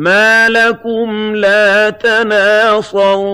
مَا لَكُمْ لَا تَنَاصَرُونَ